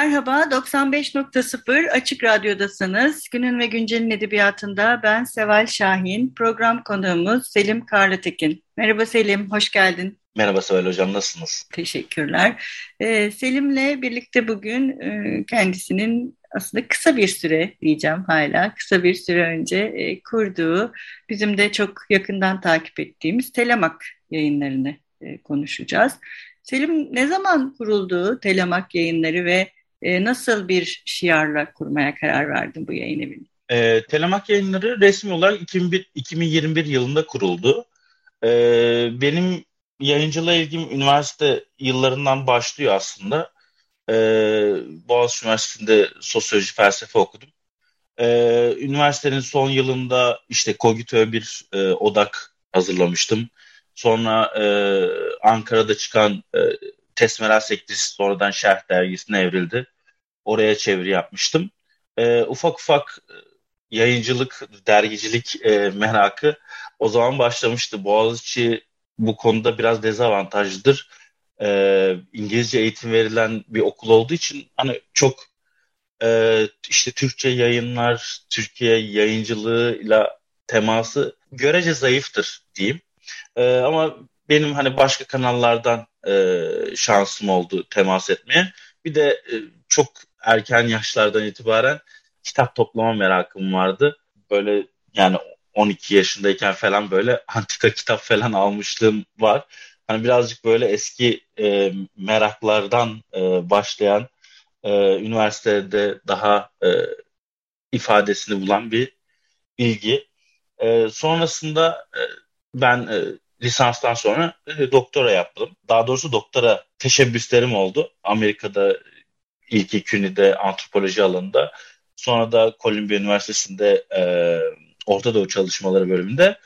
Merhaba, 95.0 Açık Radyo'dasınız. Günün ve Güncel'in edebiyatında ben Seval Şahin. Program konuğumuz Selim Karlıtekin. Merhaba Selim, hoş geldin. Merhaba Seval Hocam, nasılsınız? Teşekkürler. Ee, Selim'le birlikte bugün e, kendisinin aslında kısa bir süre diyeceğim hala, kısa bir süre önce e, kurduğu, bizim de çok yakından takip ettiğimiz Telemak yayınlarını e, konuşacağız. Selim ne zaman kuruldu Telemak yayınları ve e, nasıl bir şiarla kurmaya karar verdin bu yayın evini? E, Telemak yayınları resmi olarak 2001, 2021 yılında kuruldu. E, benim yayıncılığa ilgim üniversite yıllarından başlıyor aslında. E, Boğaziçi Üniversitesi'nde sosyoloji felsefe okudum. E, üniversitenin son yılında işte Kogito'ya bir e, odak hazırlamıştım. Sonra e, Ankara'da çıkan e, Tesmeral Sektisi sonradan Şerh dergisine evrildi. Oraya çeviri yapmıştım. E, ufak ufak e, yayıncılık, dergicilik e, merakı o zaman başlamıştı. Boğaziçi bu konuda biraz dezavantajlıdır. E, İngilizce eğitim verilen bir okul olduğu için hani çok e, işte Türkçe yayınlar, Türkiye yayıncılığıyla teması görece zayıftır diyeyim. E, ama benim hani başka kanallardan e, şansım oldu temas etmeye. Bir de e, çok erken yaşlardan itibaren kitap toplama merakım vardı. Böyle yani 12 yaşındayken falan böyle antika kitap falan almışlığım var. Hani birazcık böyle eski e, meraklardan e, başlayan e, üniversitede daha e, ifadesini bulan bir ilgi. E, sonrasında e, ben e, lisanstan sonra e, doktora yaptım. Daha doğrusu doktora teşebbüslerim oldu. Amerika'da ilk iki ünide antropoloji alanında. Sonra da Columbia Üniversitesi'nde e, Orta Doğu Çalışmaları bölümünde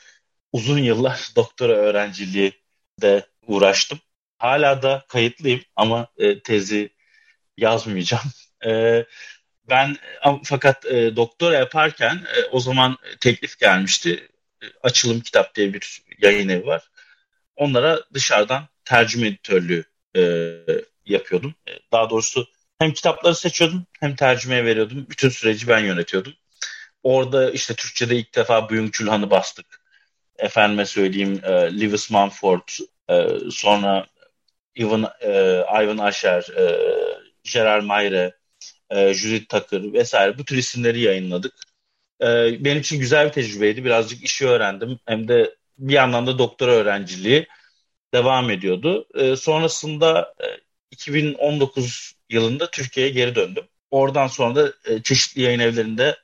uzun yıllar doktora öğrenciliği de uğraştım. Hala da kayıtlıyım ama e, tezi yazmayacağım. E, ben fakat e, doktora yaparken e, o zaman teklif gelmişti. Açılım Kitap diye bir yayın evi var. Onlara dışarıdan tercüme editörlüğü e, yapıyordum. E, daha doğrusu hem kitapları seçiyordum hem tercümeye veriyordum. Bütün süreci ben yönetiyordum. Orada işte Türkçe'de ilk defa Byung Chul Han'ı bastık. Efendime söyleyeyim e, Lewis Mumford, e, sonra Ivan, e, Ivan Asher, e, Gerard Mayre, e, Judith Tucker vesaire bu tür isimleri yayınladık. E, benim için güzel bir tecrübeydi. Birazcık işi öğrendim. Hem de bir yandan da doktora öğrenciliği devam ediyordu. E, sonrasında e, 2019 yılında Türkiye'ye geri döndüm. Oradan sonra da e, çeşitli yayın evlerinde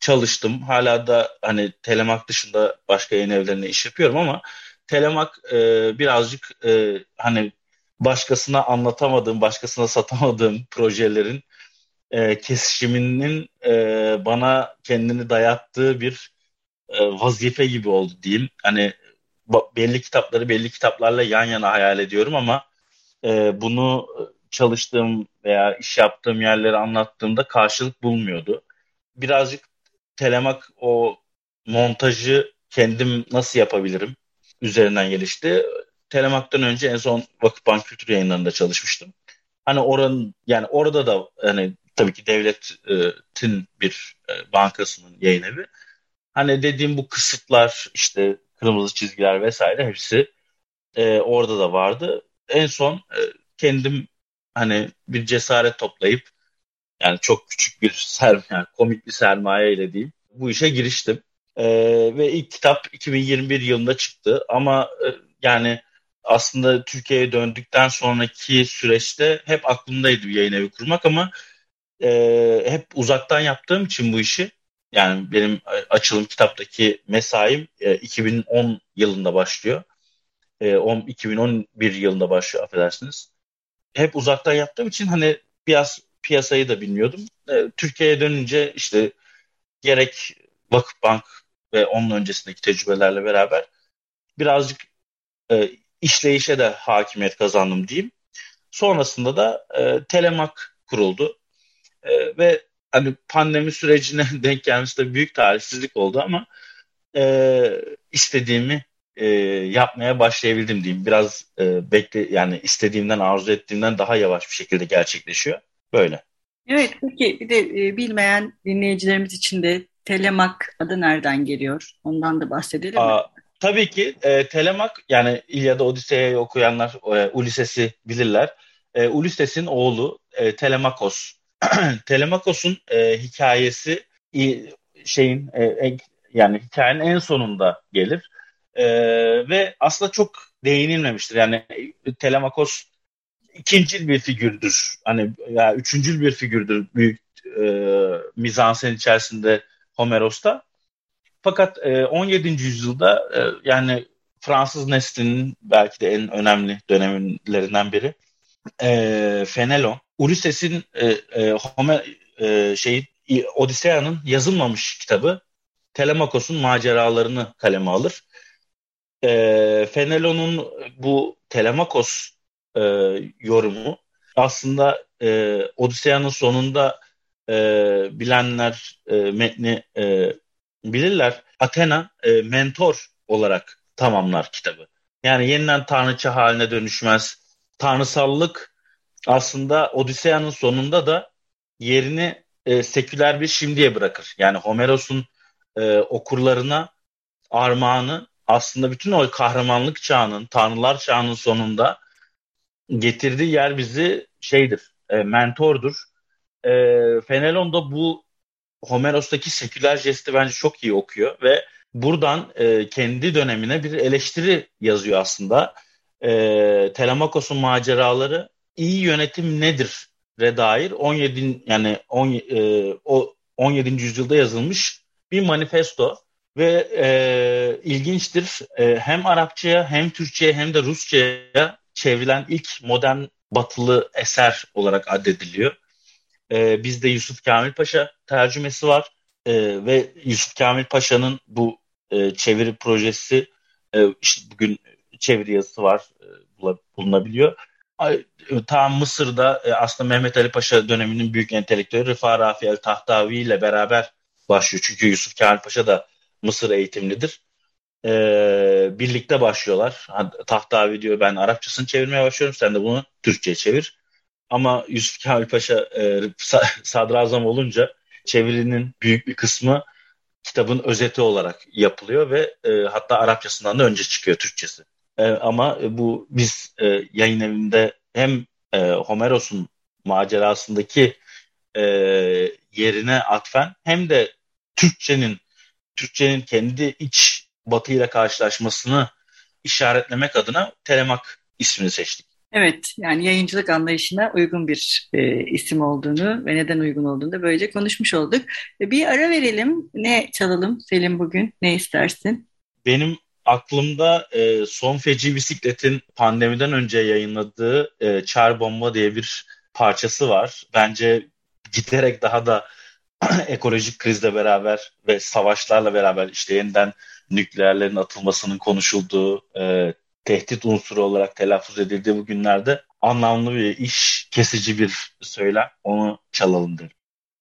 çalıştım. Hala da hani Telemak dışında başka yayın evlerinde iş yapıyorum ama Telemak e, birazcık e, hani başkasına anlatamadığım, başkasına satamadığım projelerin e, kesişiminin e, bana kendini dayattığı bir e, vazife gibi oldu diyeyim. Hani belli kitapları belli kitaplarla yan yana hayal ediyorum ama e, bunu çalıştığım veya iş yaptığım yerleri anlattığımda karşılık bulmuyordu. Birazcık telemak o montajı kendim nasıl yapabilirim üzerinden gelişti. Telemak'tan önce en son Vakıfbank Kültür Yayınları'nda çalışmıştım. Hani oranın yani orada da hani tabii ki devletin bir e, bankasının yayın evi. Hani dediğim bu kısıtlar işte kırmızı çizgiler vesaire hepsi e, orada da vardı. En son e, kendim hani bir cesaret toplayıp yani çok küçük bir ser, yani komik bir sermaye ile diyeyim bu işe giriştim. E, ve ilk kitap 2021 yılında çıktı ama e, yani aslında Türkiye'ye döndükten sonraki süreçte hep aklımdaydı bir yayın evi kurmak ama e, hep uzaktan yaptığım için bu işi Yani benim açılım kitaptaki mesaim e, 2010 yılında başlıyor. E, 10, 2011 yılında başlıyor affedersiniz. Hep uzaktan yaptığım için hani biraz piyasayı da bilmiyordum. E, Türkiye'ye dönünce işte gerek Vakıfbank ve onun öncesindeki tecrübelerle beraber birazcık e, işleyişe de hakimiyet kazandım diyeyim. Sonrasında da e, Telemak kuruldu. E, ve hani pandemi sürecine denk gelmesi de büyük talihsizlik oldu ama e, istediğimi e, yapmaya başlayabildim diyeyim. Biraz e, bekle yani istediğimden arzu ettiğimden daha yavaş bir şekilde gerçekleşiyor. Böyle. Evet peki bir de e, bilmeyen dinleyicilerimiz için de Telemak adı nereden geliyor? Ondan da bahsedelim Aa, mi? Tabii ki e, Telemak yani İlyada Odise'yi okuyanlar e, Ulises'i bilirler. E, Ulises'in oğlu e, Telemakos. Telemakos'un e, hikayesi şeyin e, yani hikayenin en sonunda gelir. E, ve aslında çok değinilmemiştir. Yani Telemakos ikincil bir figürdür. Hani ya üçüncül bir figürdür büyük e, mizansen içerisinde Homeros'ta. Fakat e, 17. yüzyılda e, yani Fransız neslinin belki de en önemli dönemlerinden biri e, Fenelon, Ulysses'in e, e, Homer e, şey Odisea'nın yazılmamış kitabı Telemakos'un maceralarını kaleme alır. E, Fenelon'un bu Telemakos e, yorumu aslında e, Odisea'nın sonunda e, bilenler e, metni e, bilirler. Athena e, mentor olarak tamamlar kitabı. Yani yeniden tanrıça haline dönüşmez. Tanrısallık aslında Odisea'nın sonunda da yerini e, seküler bir şimdiye bırakır. Yani Homeros'un e, okurlarına armağanı aslında bütün o kahramanlık çağının, tanrılar çağının sonunda getirdiği yer bizi şeydir, e, mentordur. E, Fenelon da bu Homeros'taki seküler jesti bence çok iyi okuyor ve buradan e, kendi dönemine bir eleştiri yazıyor aslında. E, Telemakos'un maceraları iyi yönetim nedir re dair 17 yani 10, e, o 17. yüzyılda yazılmış bir manifesto ve e, ilginçtir e, hem Arapçaya hem Türkçe'ye hem de Rusça'ya çevrilen ilk modern batılı eser olarak addediliyor. E, bizde Yusuf Kamil Paşa tercümesi var e, ve Yusuf Kamil Paşa'nın bu e, çeviri projesi e, işte bugün çeviri yazısı var e, bulunabiliyor. Ta Mısır'da e, aslında Mehmet Ali Paşa döneminin büyük entelektüeli Rıfa Rafi El Tahtavi ile beraber başlıyor. Çünkü Yusuf Kamil Paşa da Mısır eğitimlidir. Ee, birlikte başlıyorlar. Tahtavi diyor ben Arapçasını çevirmeye başlıyorum. Sen de bunu Türkçe'ye çevir. Ama Yusuf Kemal Paşa e, sadrazam olunca çevirinin büyük bir kısmı kitabın özeti olarak yapılıyor ve e, hatta Arapçasından da önce çıkıyor Türkçesi. E, ama bu biz e, yayın evinde hem e, Homeros'un macerasındaki e, yerine atfen hem de Türkçenin Türkçenin kendi iç batıyla karşılaşmasını işaretlemek adına Telemak ismini seçtik. Evet, yani yayıncılık anlayışına uygun bir e, isim olduğunu ve neden uygun olduğunu da böylece konuşmuş olduk. E, bir ara verelim. Ne çalalım Selim bugün? Ne istersin? Benim aklımda e, Son Feci Bisiklet'in pandemiden önce yayınladığı e, Çar Bomba diye bir parçası var. Bence giderek daha da ekolojik krizle beraber ve savaşlarla beraber işte yeniden nükleerlerin atılmasının konuşulduğu, e, tehdit unsuru olarak telaffuz edildiği bu günlerde anlamlı bir iş, kesici bir söylem. Onu çalalım derim.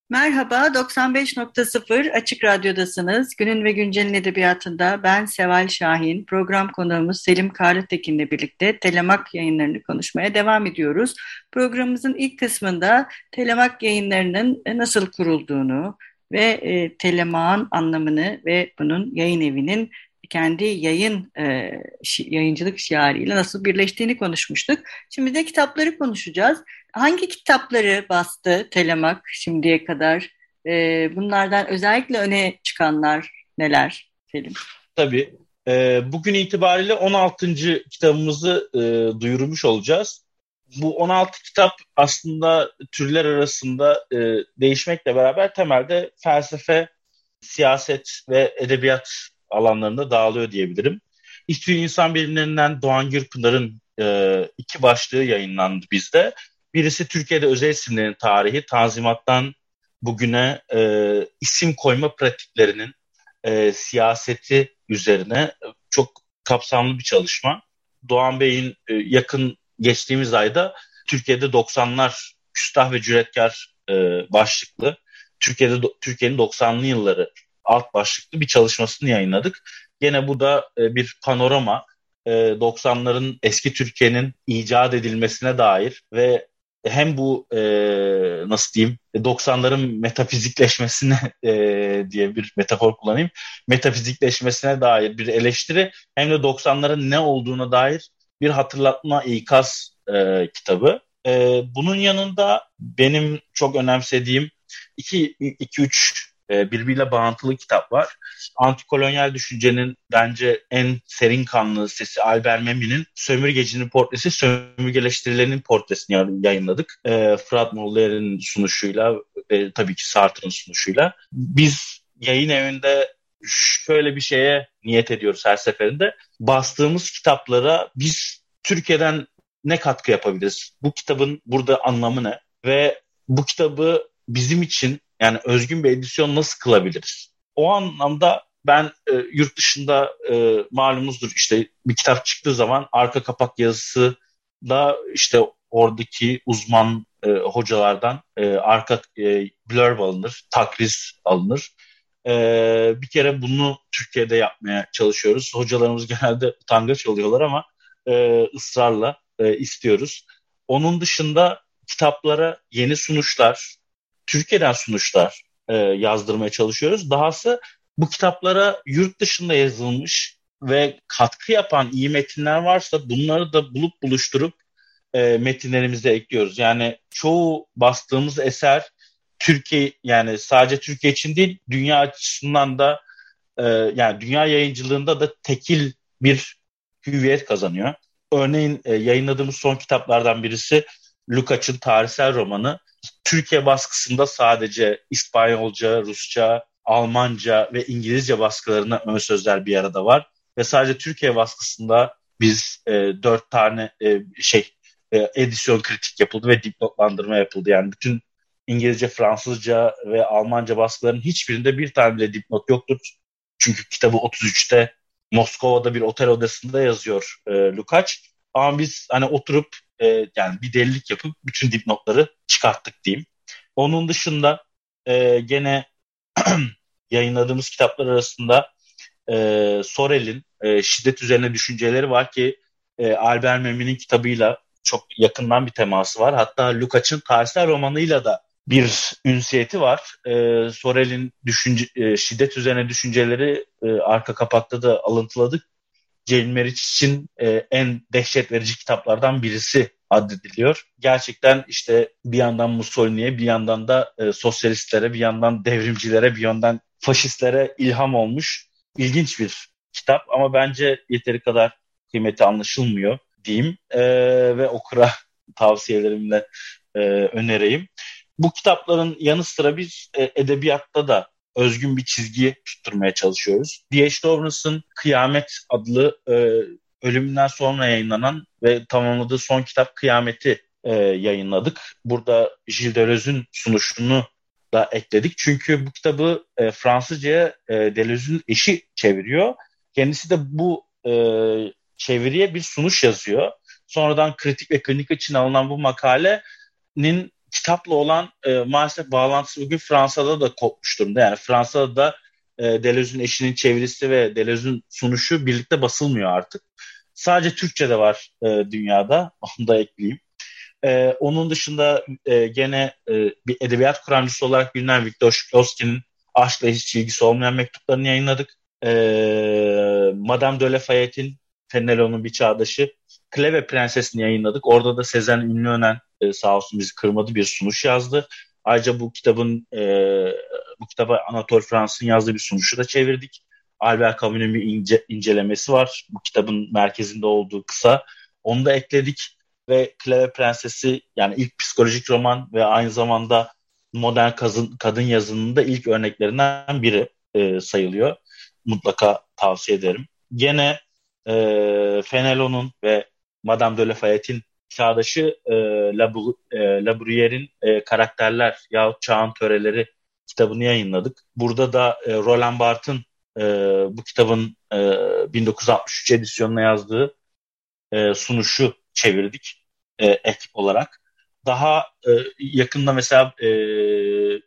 Merhaba, 95.0 Açık Radyo'dasınız. Günün ve Güncel'in edebiyatında ben Seval Şahin, program konuğumuz Selim Karlıtekin'le birlikte Telemak yayınlarını konuşmaya devam ediyoruz. Programımızın ilk kısmında Telemak yayınlarının nasıl kurulduğunu ve e, Telemak'ın anlamını ve bunun yayın evinin kendi yayın e, yayıncılık şiarıyla nasıl birleştiğini konuşmuştuk. Şimdi de kitapları konuşacağız. Hangi kitapları bastı Telemak şimdiye kadar? E, bunlardan özellikle öne çıkanlar neler Selim? Tabii. E, bugün itibariyle 16. kitabımızı e, duyurmuş olacağız. Bu 16 kitap aslında türler arasında e, değişmekle beraber temelde felsefe, siyaset ve edebiyat alanlarında dağılıyor diyebilirim. İTÜ İnsan Bilimlerinden Doğan Gürpınar'ın e, iki başlığı yayınlandı bizde. Birisi Türkiye'de özel isimlerin tarihi, Tanzimat'tan bugüne e, isim koyma pratiklerinin e, siyaseti üzerine çok kapsamlı bir çalışma. Doğan Bey'in e, yakın geçtiğimiz ayda Türkiye'de 90'lar küstah ve cüretkar e, başlıklı Türkiye'de Türkiye'nin 90'lı yılları alt başlıklı bir çalışmasını yayınladık. Gene bu da e, bir panorama e, 90'ların eski Türkiye'nin icat edilmesine dair ve hem bu e, nasıl diyeyim 90'ların metafizikleşmesine e, diye bir metafor kullanayım. Metafizikleşmesine dair bir eleştiri hem de 90'ların ne olduğuna dair bir hatırlatma ikaz e, kitabı. E, bunun yanında benim çok önemsediğim iki, iki üç e, birbiriyle bağıntılı kitap var. Antikolonyal düşüncenin bence en serin kanlı sesi Albert Memmi'nin Sömürgecinin portresi, sömürgeleştirilenin portresini yayınladık. E, Fırat Moller'in sunuşuyla ve tabii ki Sartre'ın sunuşuyla. Biz yayın evinde şöyle bir şeye niyet ediyoruz her seferinde. Bastığımız kitaplara biz Türkiye'den ne katkı yapabiliriz? Bu kitabın burada anlamı ne? Ve bu kitabı bizim için yani özgün bir edisyon nasıl kılabiliriz? O anlamda ben e, yurt dışında e, malumuzdur işte bir kitap çıktığı zaman arka kapak yazısı da işte oradaki uzman e, hocalardan e, arka e, blurb alınır, takriz alınır. E, bir kere bunu Türkiye'de yapmaya çalışıyoruz. Hocalarımız genelde utangaç oluyorlar ama e, ısrarla e, istiyoruz. Onun dışında kitaplara yeni sunuşlar, Türkiye'den sunuşlar e, yazdırmaya çalışıyoruz. Dahası bu kitaplara yurt dışında yazılmış ve katkı yapan iyi metinler varsa bunları da bulup buluşturup e, metinlerimize ekliyoruz. Yani çoğu bastığımız eser Türkiye yani sadece Türkiye için değil dünya açısından da e, yani dünya yayıncılığında da tekil bir hüviyet kazanıyor. Örneğin e, yayınladığımız son kitaplardan birisi Lukács'ın tarihsel romanı. Türkiye baskısında sadece İspanyolca, Rusça, Almanca ve İngilizce baskılarına ön sözler bir arada var. Ve sadece Türkiye baskısında biz e, dört tane e, şey e, edisyon kritik yapıldı ve dipnotlandırma yapıldı. Yani bütün İngilizce, Fransızca ve Almanca baskıların hiçbirinde bir tane bile dipnot yoktur. Çünkü kitabı 33'te Moskova'da bir otel odasında yazıyor e, Lukács. Ama biz hani oturup e, yani bir delilik yapıp bütün dipnotları çıkarttık diyeyim. Onun dışında e, gene yayınladığımız kitaplar arasında e, Sorel'in e, şiddet üzerine düşünceleri var ki e, Albert Memmi'nin kitabıyla çok yakından bir teması var. Hatta Lukács'ın tarihsel romanıyla da bir ünsiyeti var. E, Sorel'in düşünce, e, şiddet üzerine düşünceleri e, arka kapakta da alıntıladık. Jane Meriç için e, en dehşet verici kitaplardan birisi addediliyor. Gerçekten işte bir yandan Mussolini'ye, bir yandan da e, sosyalistlere, bir yandan devrimcilere, bir yandan faşistlere ilham olmuş ilginç bir kitap ama bence yeteri kadar kıymeti anlaşılmıyor diyeyim e, ve okura tavsiyelerimle e, önereyim. Bu kitapların yanı sıra biz e, edebiyatta da özgün bir çizgi tutturmaya çalışıyoruz. D.H. Lawrence'ın Kıyamet adlı e, ölümünden sonra yayınlanan ve tamamladığı son kitap Kıyamet'i e, yayınladık. Burada Gilles Deleuze'ün sunuşunu da ekledik. Çünkü bu kitabı e, Fransızca'ya e, Deleuze'ün eşi çeviriyor. Kendisi de bu e, çeviriye bir sunuş yazıyor. Sonradan kritik ve klinik için alınan bu makalenin kitapla olan e, maalesef bağlantısı bugün Fransa'da da kopmuş durumda. Yani Fransa'da da e, Deleuze'ün eşinin çevirisi ve Deleuze'ün sunuşu birlikte basılmıyor artık. Sadece Türkçe'de var e, dünyada. Onu da ekleyeyim. E, onun dışında e, gene e, bir edebiyat kuramcısı olarak bilinen Viktor Shklovsky'nin aşkla hiç ilgisi olmayan mektuplarını yayınladık. E, Madame de Lafayette'in Fenelon'un bir çağdaşı Kleve Prensesini yayınladık. Orada da Sezen Ünlüönen e, sağ olsun bizi kırmadı bir sunuş yazdı. Ayrıca bu kitabın e, bu kitaba Anatol Fransız'ın yazdığı bir sunuşu da çevirdik. Albert Camus'un bir ince, incelemesi var. Bu kitabın merkezinde olduğu kısa. Onu da ekledik ve Kleve Prensesi yani ilk psikolojik roman ve aynı zamanda modern kadın, kadın yazının da ilk örneklerinden biri. e, sayılıyor. Mutlaka tavsiye ederim. Gene e, Fenelon'un ve Madame de Lafayette'in çağdaşı e, Labruyère'in e, Karakterler yahut Çağın Töreleri kitabını yayınladık. Burada da e, Roland Barthes'ın e, bu kitabın e, 1963 edisyonuna yazdığı e, sunuşu çevirdik e, ekip olarak. Daha e, yakında mesela e,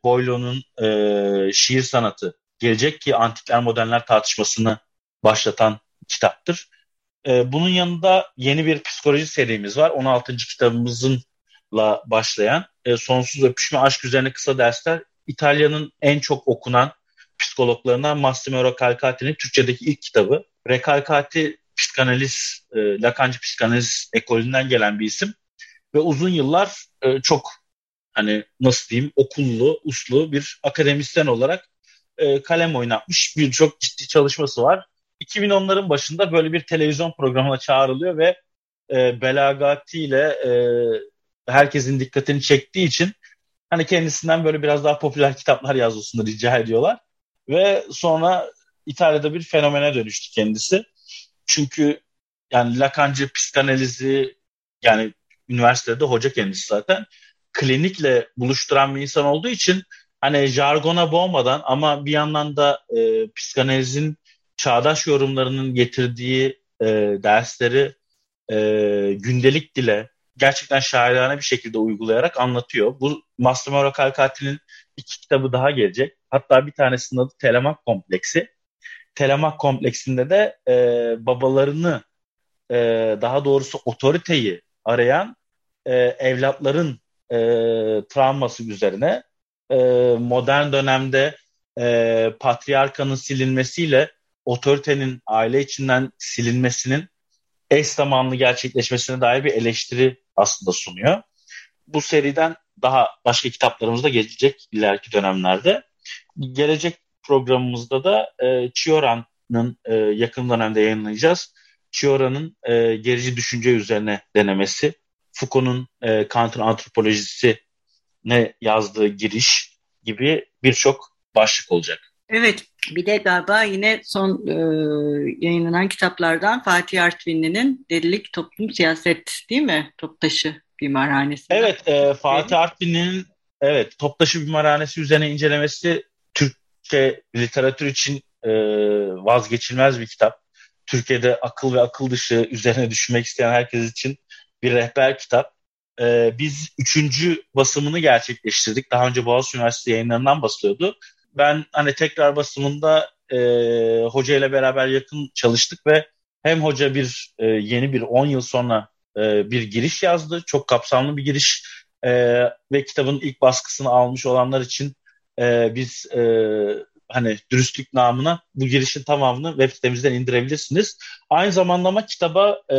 Boileau'nun e, şiir sanatı gelecek ki antikler modernler tartışmasını başlatan kitaptır. E, bunun yanında yeni bir psikoloji serimiz var. 16. kitabımızınla başlayan e, Sonsuz Öpüşme Aşk Üzerine Kısa Dersler İtalya'nın en çok okunan psikologlarından Massimo Recalcati'nin Türkçedeki ilk kitabı. Recalcati psikanaliz, e, Lacancı psikanaliz ekolünden gelen bir isim ve uzun yıllar e, çok hani nasıl diyeyim okullu, uslu bir akademisyen olarak e, kalem oynatmış birçok ciddi çalışması var. 2010'ların başında böyle bir televizyon programına çağrılıyor ve e, belagatiyle e, herkesin dikkatini çektiği için hani kendisinden böyle biraz daha popüler kitaplar yazmasını rica ediyorlar. Ve sonra İtalya'da bir fenomene dönüştü kendisi. Çünkü yani Lacancı psikanalizi yani üniversitede hoca kendisi zaten klinikle buluşturan bir insan olduğu için hani jargona boğmadan ama bir yandan da e, psikanalizin çağdaş yorumlarının getirdiği e, dersleri e, gündelik dile gerçekten şairane bir şekilde uygulayarak anlatıyor. Bu Massimo Calcati'nin iki kitabı daha gelecek. Hatta bir tanesinin adı Telemak Kompleksi. Telemak Kompleksinde de e, babalarını e, daha doğrusu otoriteyi arayan e, evlatların e, travması üzerine e, modern dönemde e, patriarkanın silinmesiyle otoritenin aile içinden silinmesinin eş zamanlı gerçekleşmesine dair bir eleştiri aslında sunuyor. Bu seriden daha başka kitaplarımız da gelecek ileriki dönemlerde. Gelecek programımızda da e, Chiora'nın e, yakın dönemde yayınlayacağız. Chiora'nın e, gerici düşünce üzerine denemesi, Foucault'un e, Kant'ın antropolojisi ne yazdığı giriş gibi birçok başlık olacak. Evet, bir de galiba yine son e, yayınlanan kitaplardan Fatih Artvinli'nin Delilik Toplum Siyaset değil mi? Toptaşı Bimarhanesi. Evet, e, Fatih Artvinli'nin evet Toptaşı Bimarhanesi üzerine incelemesi Türkçe literatür için e, vazgeçilmez bir kitap. Türkiye'de akıl ve akıl dışı üzerine düşünmek isteyen herkes için bir rehber kitap. E, biz üçüncü basımını gerçekleştirdik. Daha önce Boğaziçi Üniversitesi yayınlarından basılıyordu ben hani tekrar basımında e, hoca ile beraber yakın çalıştık ve hem hoca bir e, yeni bir 10 yıl sonra e, bir giriş yazdı. Çok kapsamlı bir giriş e, ve kitabın ilk baskısını almış olanlar için e, biz e, hani dürüstlük namına bu girişin tamamını web sitemizden indirebilirsiniz. Aynı zamanda ama kitaba e,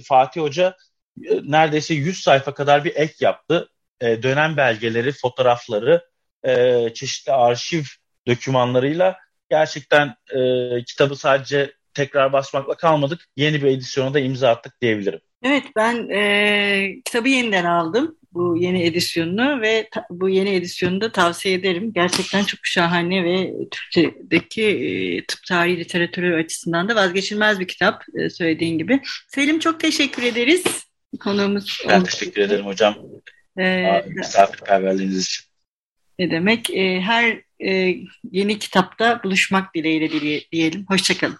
Fatih Hoca e, neredeyse 100 sayfa kadar bir ek yaptı. E, dönem belgeleri, fotoğrafları e, çeşitli arşiv dokümanlarıyla gerçekten e, kitabı sadece tekrar basmakla kalmadık. Yeni bir edisyona da imza attık diyebilirim. Evet ben e, kitabı yeniden aldım bu yeni edisyonunu ve ta, bu yeni edisyonu da tavsiye ederim. Gerçekten çok şahane ve Türkçedeki e, tıp tarihi literatürü açısından da vazgeçilmez bir kitap e, söylediğin gibi. Selim çok teşekkür ederiz. Konuğumuz Ben teşekkür ederim hocam. Ee, misafirperverliğiniz için. Ne demek? E, her e, yeni kitapta buluşmak dileğiyle diyelim. Hoşçakalın.